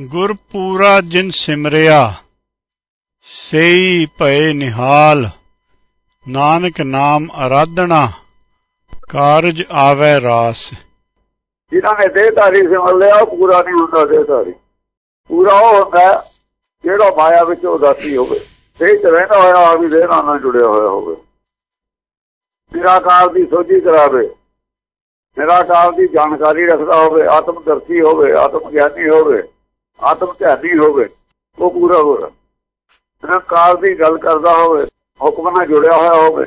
ਗੁਰ ਪੂਰਾ ਜਿਨ ਸਿਮਰਿਆ, ਸਈ ਭਏ ਨਿਹਾਲ, ਨਾਨਕ ਨਾਮ ਅਰਾਧਣਾ ਕਾਰਜ ਆਵੇ ਰਾਸ। ਜਿਨ੍ਹਾਂ ਨੇ ਦੇਹਧਾਰੀ ਸਿਮਰ ਲਿਆ, ਉਹ ਪੂਰਾ ਨਹੀਂ ਹੁੰਦਾ ਦੇਹਧਾਰੀ। ਪੂਰਾ ਉਹ ਹੁੰਦਾ, ਜਿਹੜਾ ਮਾਇਆ ਵਿੱਚ ਉਦਾਸੀ ਹੋਵੇ। ਦੇਹ ਚ ਰਹਿੰਦਾ ਹੋਇਆ ਆ ਵੀ ਦੇਹ ਨਾਲ ਜੁੜਿਆ ਹੋਇਆ ਹੋਵੇ। ਨਿਰਾਕਾਰ ਦੀ ਸੋਝੀ ਕਰਾਵੇ। ਨਿਰਾਕਾਰ ਦੀ ਜਾਣਕਾਰੀ ਰੱਖਦਾ ਹੋਵੇ ਆਤਮ ਦਰਸ਼ੀ ਹੋਵੇ ਆਤਮ ਗਿਆਨੀ ਹੋਵੇ। ਆਤਮ ਧਿਆਨੀ ਹੋਵੇ, ਉਹ ਪੂਰਾ ਹੋਵੇ। ਨਿਰਾਕਾਰ ਦੀ ਗੱਲ ਕਰਦਾ ਹੋਵੇ, ਹੁਕਮ ਨਾਲ ਜੁੜਿਆ ਹੋਇਆ ਹੋਵੇ,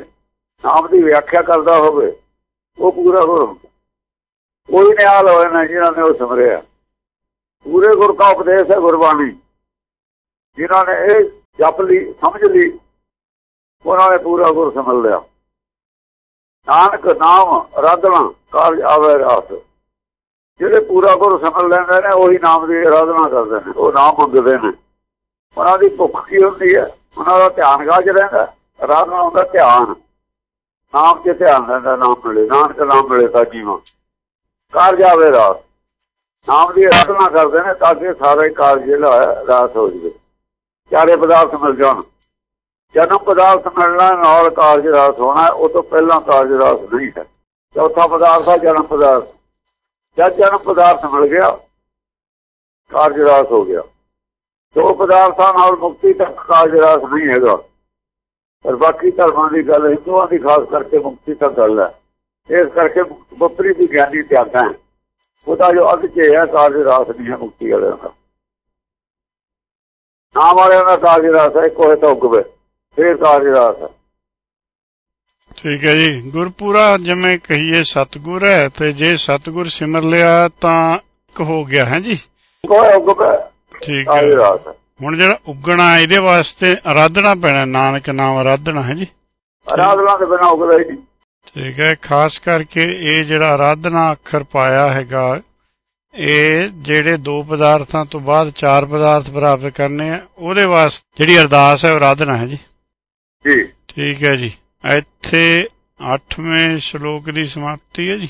ਨਾਮ ਦੀ ਵਿਆਖਿਆ ਕਰਦਾ ਹੋਵੇ, ਉਹ ਪੂਰਾ ਗੁਰ ਕੋਈ ਨਿਹਾਲ ਹੋਏ ਨਾ ਜਿਹਨਾਂ ਨੇ ਉਹ ਸਮਰਿਆ। ਪੂਰੇ ਗੁਰ ਦਾ ਉਪਦੇਸ਼ ਹੈ ਗੁਰਬਾਣੀ। ਜਿਨ੍ਹਾਂ ਨੇ ਇਹ ਜਪ ਲਈ, ਸਮਝ ਲਈ, ਉਹਨਾਂ ਨੇ ਪੂਰਾ ਗੁਰ ਸਮਝ ਲਿਆ। ਨਾਨਕ ਨਾਮ ਅਰਾਧਨਾ ਕਾਰਜ ਆਵੇ ਰਾਸ ਜਿਹੜੇ ਪੂਰਾ ਗੁਰ ਸਮਝ ਲੈਂਦੇ ਨੇ, ਉਹੀ ਨਾਮ ਦੀ ਅਰਾਧਨਾ ਕਰਦੇ ਨੇ, ਉਹ ਨਾਮ ਮੰਗਦੇ ਨੇ। ਉਹਨਾਂ ਦੀ ਭੁੱਖ ਕੀ ਹੁੰਦੀ ਹੈ? ਉਹਨਾਂ ਦਾ ਧਿਆਨ ਗਾਜ ਰਹਿੰਦਾ? ਅਰਾਧਨਾ ਹੁੰਦਾ ਧਿਆਨ। ਨਾਮ ਤੇ ਧਿਆਨ ਰਹਿੰਦਾ, ਨਾਮ ਮਿਲੇ। ਨਾਨਕ ਨਾਮ ਮਿਲੇ ਤਾਂ ਜੀਵਨ ਕਾਰਜ ਆਵੇ ਰਾਸ ਨਾਮ ਦੀ ਅਰਾਧਨਾ ਕਰਦੇ ਨੇ ਤਾਂ ਕਿ ਸਾਰੇ ਕਾਰਜ ਜਿਹੜਾ ਹੈ ਰਾਸ ਹੋ ਜਾਵੇ। ਚਾਰੇ ਪਦਾਰਥ ਮਿਲ ਜਾਣ। ਜਨਮ ਪਦਾਰਥ ਮਿਲਣਾ, ਨਾਲ ਕਾਰਜ ਰਾਸ ਹੋਣਾ, ਉਹ ਤੋਂ ਪਹਿਲਾਂ ਕਾਰਜ ਰਾਸ ਨਹੀਂ ਹੈ। ਚੌਥਾ ਪਦਾਰਥ ਹੈ ਜਨਮ ਪਦਾਰਥ। ਜਦ ਜਨਮ ਪਦਾਰਥ ਮਿਲ ਗਿਆ, ਕਾਰਜ ਰਾਸ ਹੋ ਗਿਆ। ਦੋ ਪਦਾਰਥਾਂ ਨਾਲ ਮੁਕਤੀ ਤੱਕ ਕਾਰਜ ਰਾਸ ਨਹੀਂ ਹੈਗਾ। ਪਰ ਬਾਕੀ ਧਰਮਾਂ ਦੀ ਗੱਲ ਹਿੰਦੂਆਂ ਦੀ ਖਾਸ ਕਰਕੇ ਮੁਕਤੀ ਤੱਕ ਗੱਲ ਹੈ। ਇਸ ਕਰਕੇ ਬੱਪਰੀ ਦੀ ਗਿਆਨੀ ਤਿਆਗਾਂ ਉਹਦਾ ਜੋ ਅਗ ਚ ਹੈ, ਕਾਰਜ ਰਾਸ ਨਹੀਂ ਹੈ ਮੁਕਤੀ ਵਾਲਿਆਂ ਦਾ। ਨਾਮ ਵਾਲਿਆਂ ਦਾ ਕਾਰਜ ਰਾਸ ਹੈ ਕੋਈ ਤਾਂ ਉਗਵੇ ਫੇਰ ਕਾਰਜ ਰਾਸ ਹੈ। ਠੀਕ ਹੈ ਜੀ। ਗੁਰਪੂਰਾ ਜਿਵੇਂ ਕਹੀਏ ਸਤਗੁਰ ਹੈ ਤੇ ਜੇ ਸਤਗੁਰ ਸਿਮਰ ਲਿਆ ਤਾਂ ਇੱਕ ਹੋ ਗਿਆ ਹੈ ਜੀ? ਠੀਕ ਹੈ। ਹੁਣ ਜਿਹੜਾ ਉਗਣਾ ਇਹਦੇ ਵਾਸਤੇ ਆਰਾਧਨਾ ਪੈਣਾ ਨਾਨਕ ਨਾਮ ਆਰਾਧਨਾ ਹੈ ਜੀ? ਅਰਾਧਨਾ ਦੇ ਬਿਨਾਂ ਉਗਦਾ ਹੀ ਨਹੀਂ। ਠੀਕ ਹੈ। ਖਾਸ ਕਰਕੇ ਇਹ ਜਿਹੜਾ ਆਰਾਧਨਾ ਅੱਖਰ ਪਾਇਆ ਹੈਗਾ ਇਹ ਜਿਹੜੇ ਦੋ ਪਦਾਰਥਾਂ ਤੋਂ ਬਾਅਦ ਚਾਰ ਪਦਾਰਥ ਪ੍ਰਾਪਤ ਕਰਨੇ ਆ ਉਹਦੇ ਵਾਸਤੇ ਜਿਹੜੀ ਅਰਦਾਸ ਹੈ ਆਰਾਧਨਾ ਹੈ ਜੀ। ਜੀ। ਠੀਕ ਹੈ ਜੀ। ਇੱਥੇ 8ਵੇਂ ਸ਼ਲੋਕ ਦੀ ਸਮਾਪਤੀ ਹੈ ਜੀ।